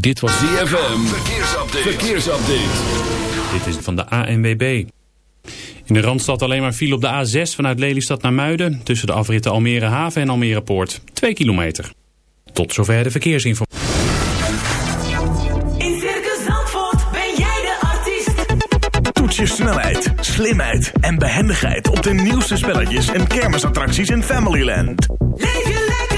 Dit was ZFM. Verkeersupdate. Verkeersupdate. Dit is van de ANWB. In de Randstad alleen maar file op de A6 vanuit Lelystad naar Muiden... tussen de afritten Almere Haven en Almere Poort. 2 kilometer. Tot zover de verkeersinformatie. In Circus Zandvoort ben jij de artiest. Toets je snelheid, slimheid en behendigheid op de nieuwste spelletjes en kermisattracties in Familyland. Leef je lekker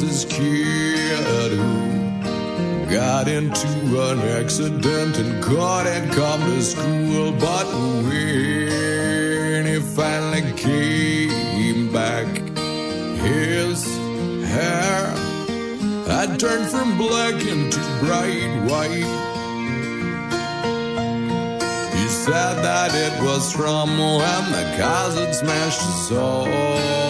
This kid who got into an accident and couldn't come to school. But when he finally came back, his hair had turned from black into bright white. He said that it was from when the had smashed his soul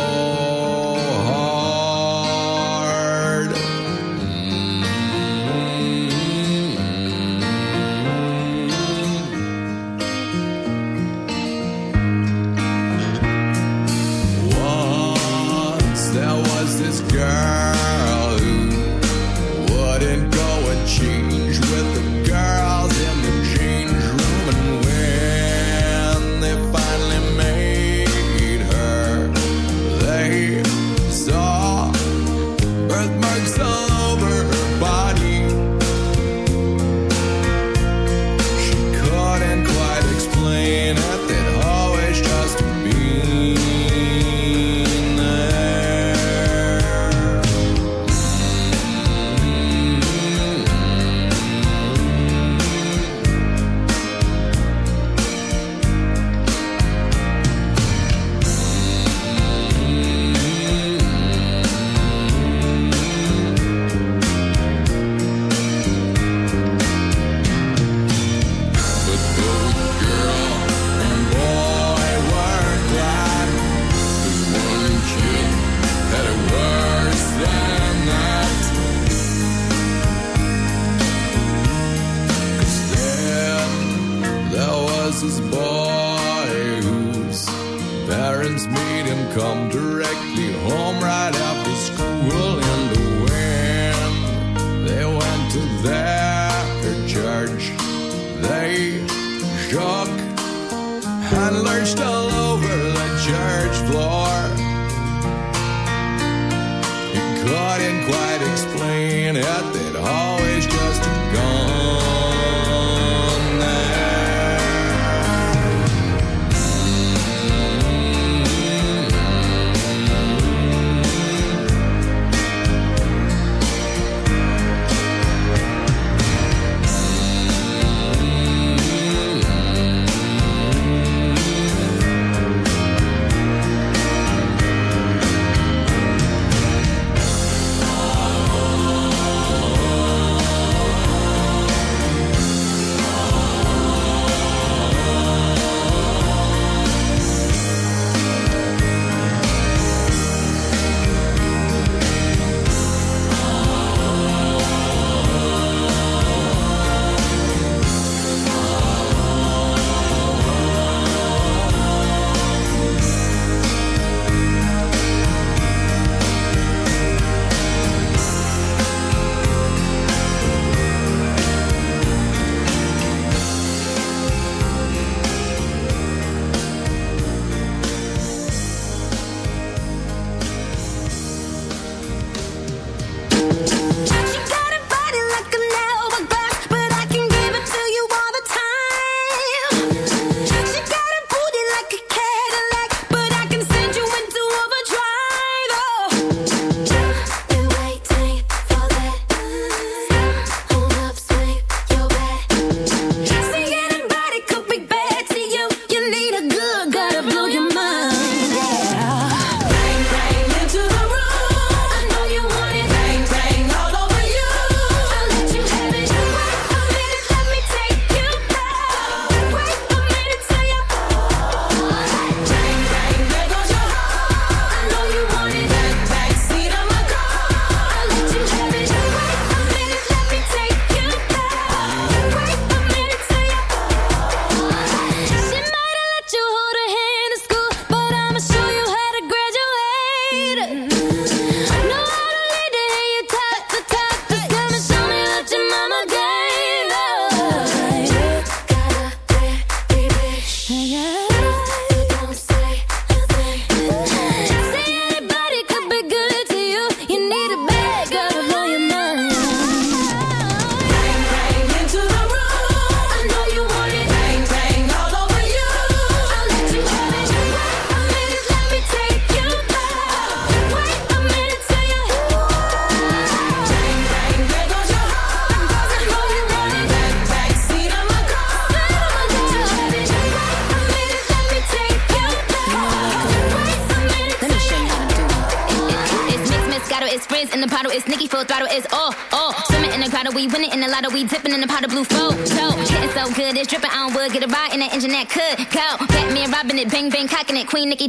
I learned along.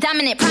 dominant.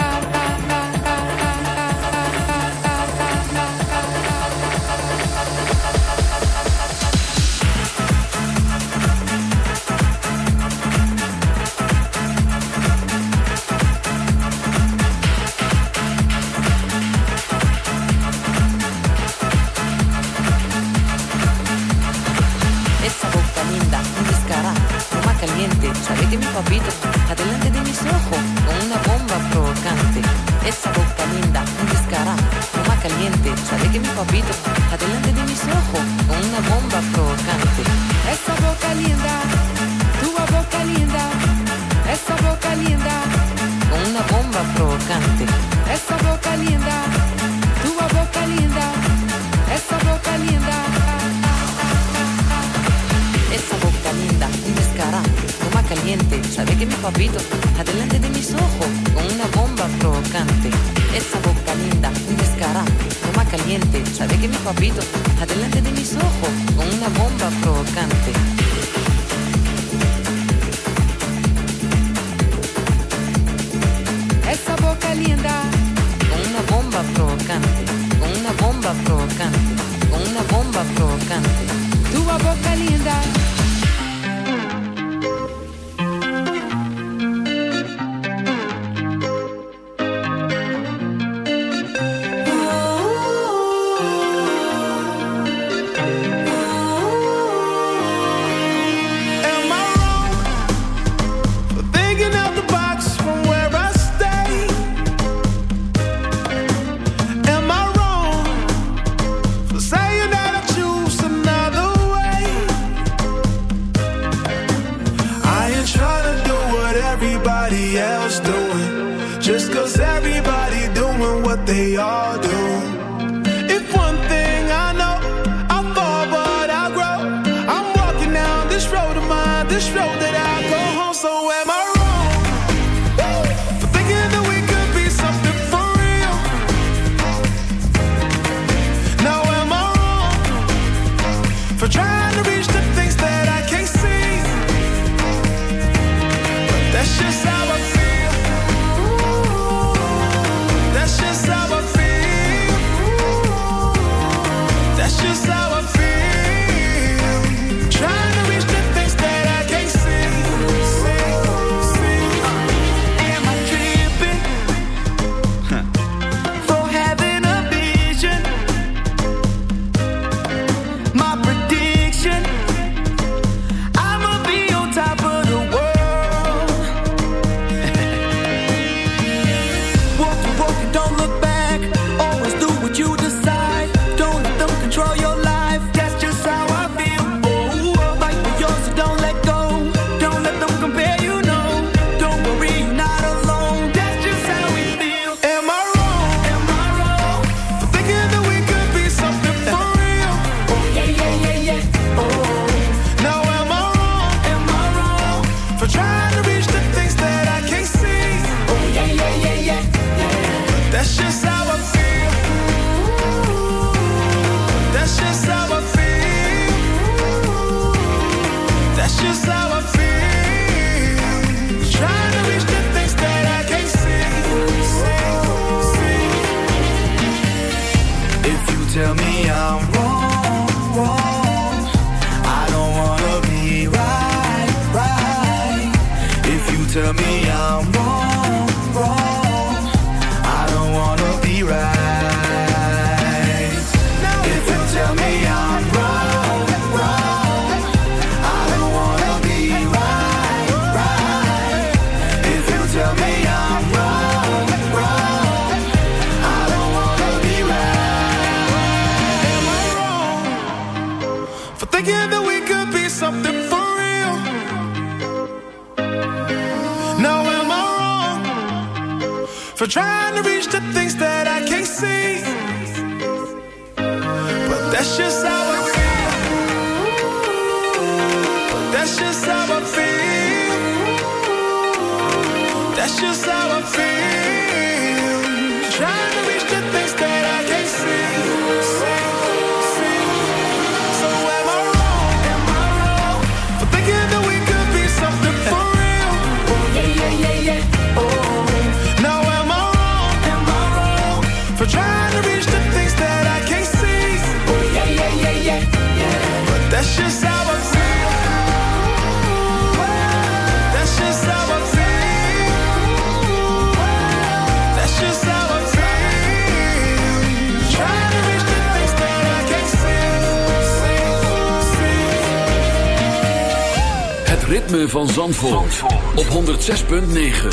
van Zandvoort, Zandvoort. op 106.9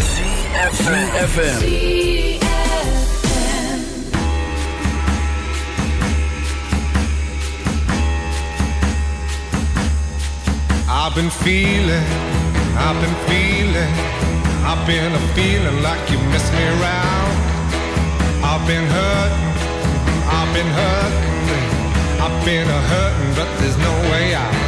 CFFM I've been feeling, I've been feeling I've been a feeling like you miss me around. I've been hurt, I've been hurt I've been a hurting but there's no way out.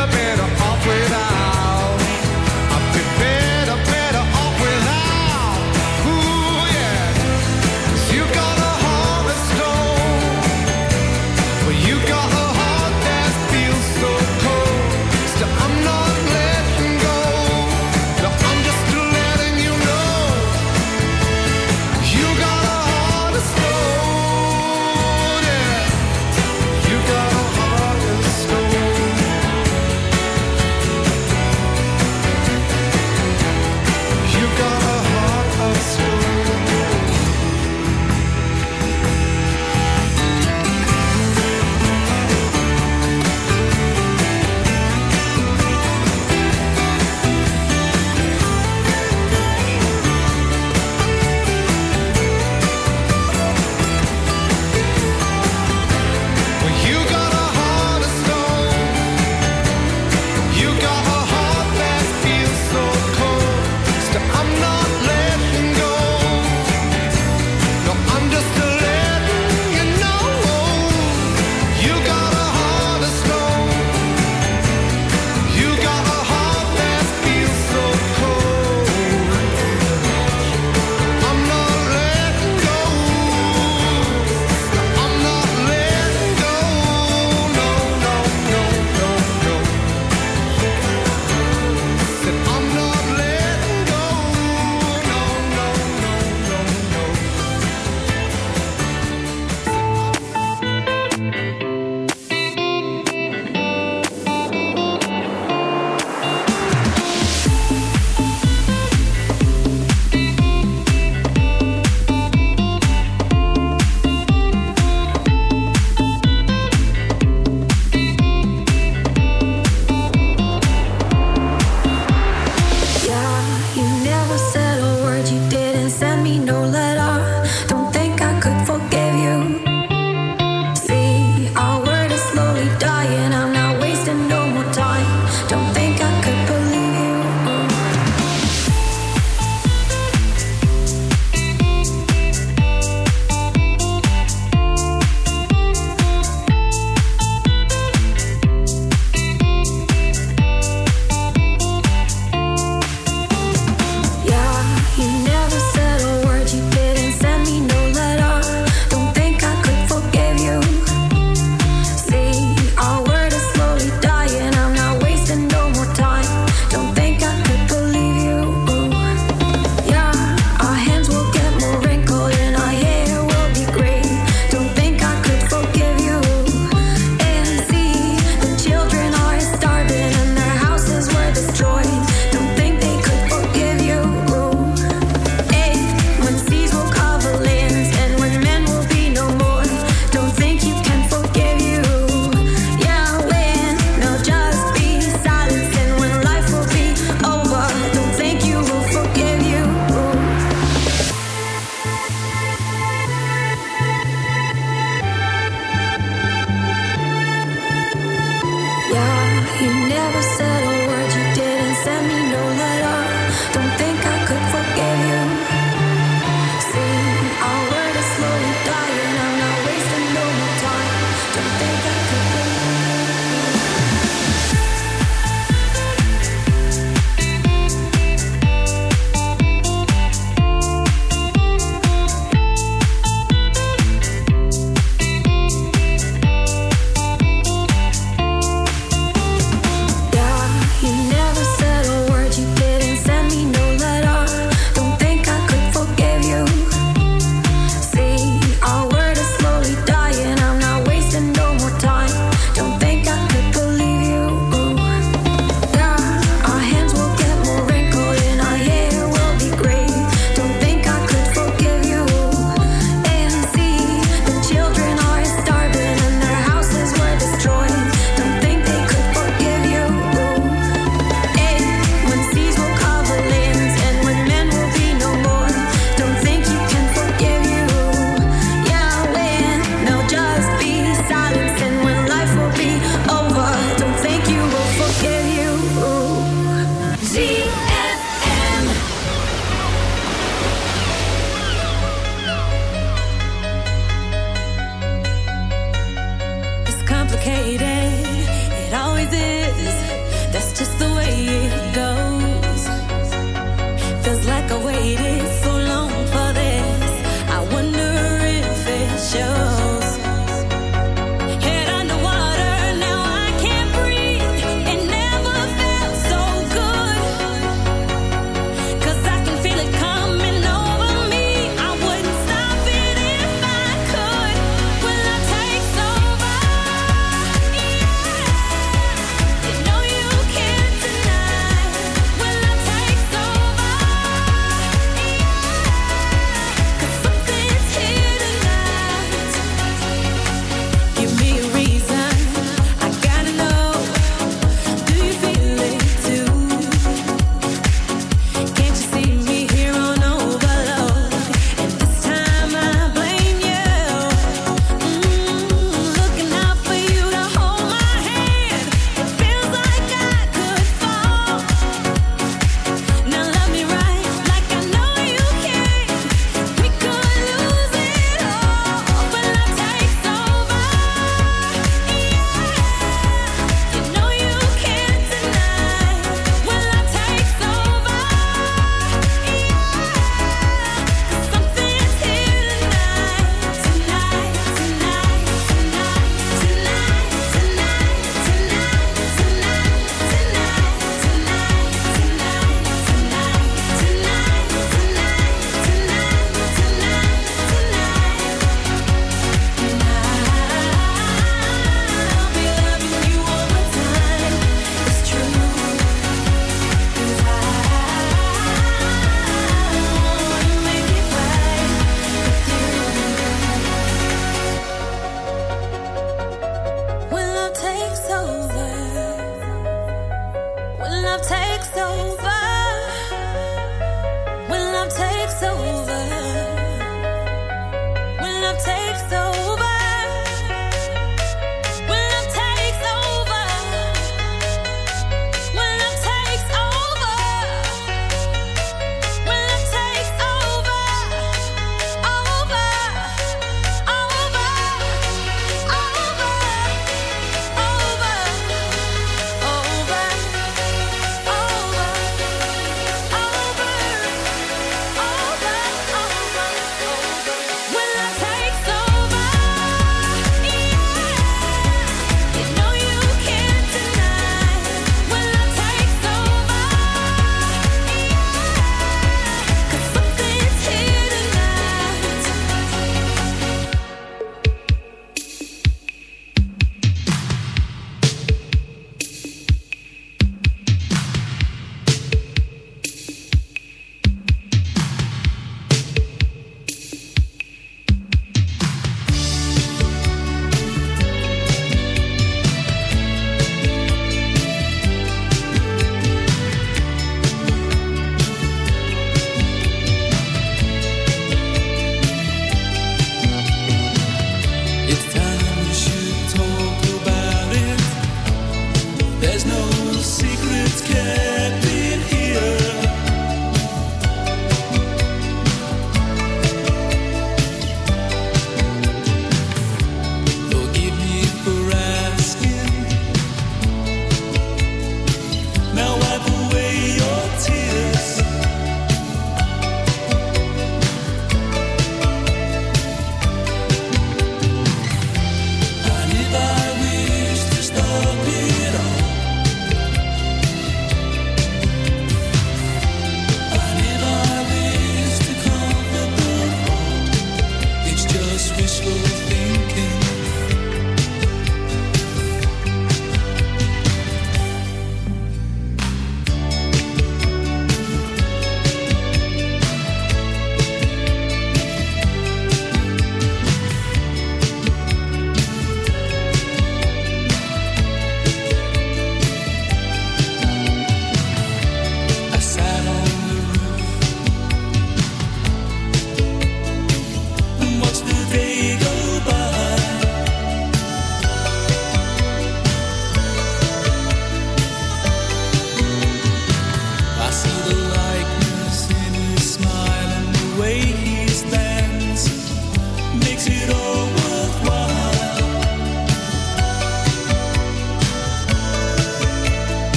Wishful thinking.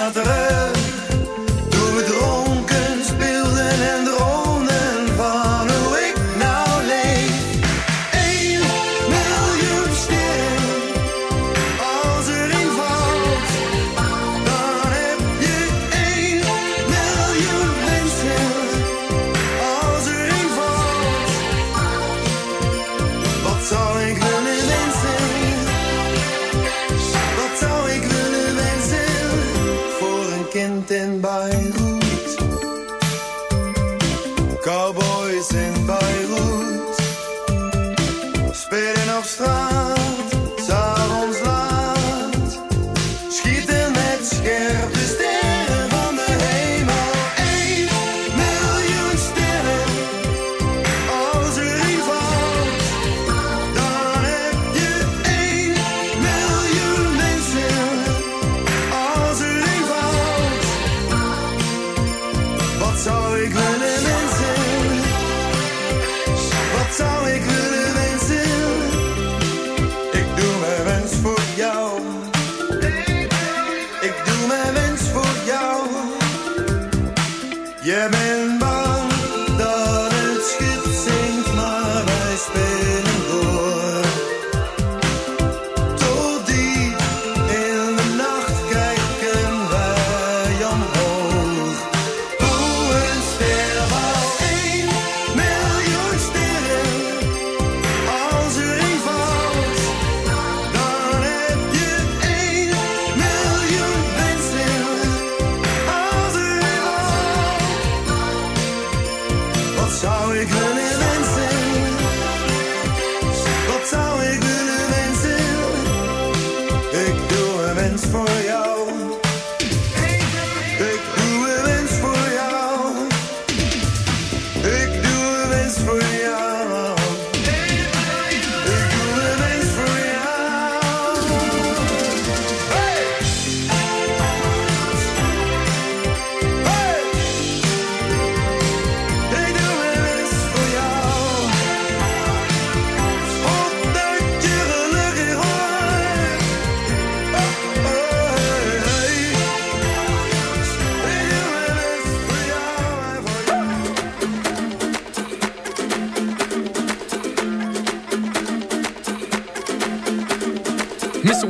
naderen. something by who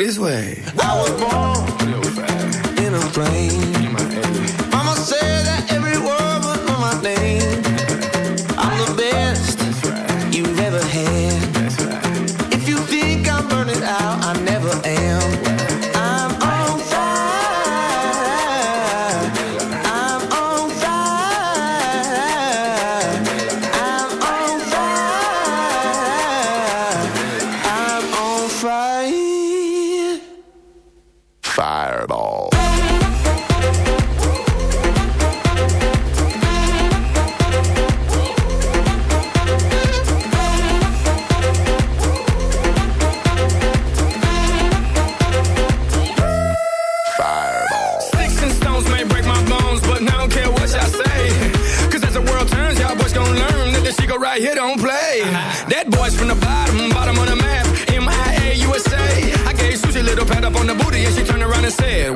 this way.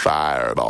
fired all.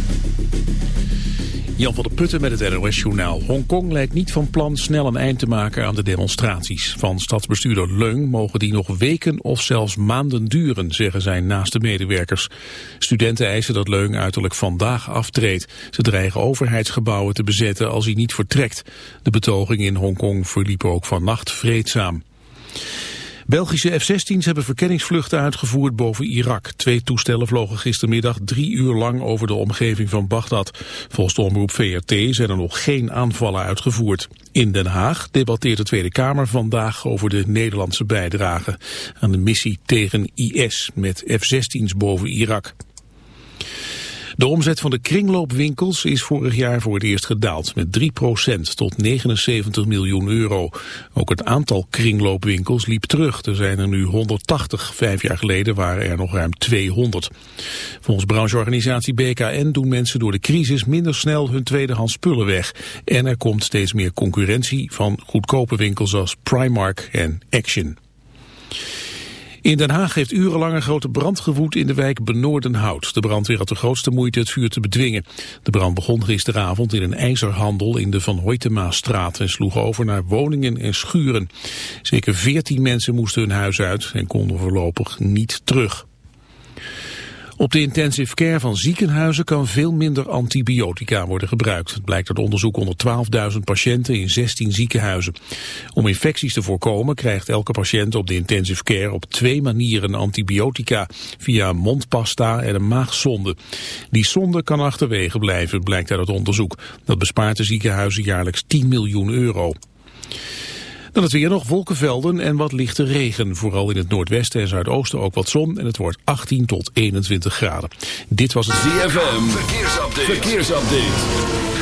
Jan van der Putten met het NOS-journaal. Hongkong lijkt niet van plan snel een eind te maken aan de demonstraties. Van stadsbestuurder Leung mogen die nog weken of zelfs maanden duren, zeggen zijn naaste medewerkers. Studenten eisen dat Leung uiterlijk vandaag aftreedt. Ze dreigen overheidsgebouwen te bezetten als hij niet vertrekt. De betoging in Hongkong verliep ook vannacht vreedzaam. Belgische F-16's hebben verkenningsvluchten uitgevoerd boven Irak. Twee toestellen vlogen gistermiddag drie uur lang over de omgeving van Bagdad. Volgens de omroep VRT zijn er nog geen aanvallen uitgevoerd. In Den Haag debatteert de Tweede Kamer vandaag over de Nederlandse bijdrage aan de missie tegen IS met F-16's boven Irak. De omzet van de kringloopwinkels is vorig jaar voor het eerst gedaald met 3% tot 79 miljoen euro. Ook het aantal kringloopwinkels liep terug. Er zijn er nu 180. Vijf jaar geleden waren er nog ruim 200. Volgens brancheorganisatie BKN doen mensen door de crisis minder snel hun tweedehands spullen weg. En er komt steeds meer concurrentie van goedkope winkels als Primark en Action. In Den Haag heeft urenlang een grote brand gewoed in de wijk Benoordenhout. De brandweer had de grootste moeite het vuur te bedwingen. De brand begon gisteravond in een ijzerhandel in de Van Hoytema-straat en sloeg over naar woningen en schuren. Zeker veertien mensen moesten hun huis uit en konden voorlopig niet terug. Op de intensive care van ziekenhuizen kan veel minder antibiotica worden gebruikt. Het blijkt uit onderzoek onder 12.000 patiënten in 16 ziekenhuizen. Om infecties te voorkomen krijgt elke patiënt op de intensive care op twee manieren antibiotica. Via mondpasta en een maagzonde. Die zonde kan achterwege blijven, blijkt uit het onderzoek. Dat bespaart de ziekenhuizen jaarlijks 10 miljoen euro. Dan het weer nog wolkenvelden en wat lichte regen. Vooral in het noordwesten en zuidoosten ook wat zon. En het wordt 18 tot 21 graden. Dit was het ZFM. Verkeersupdate. Verkeersupdate.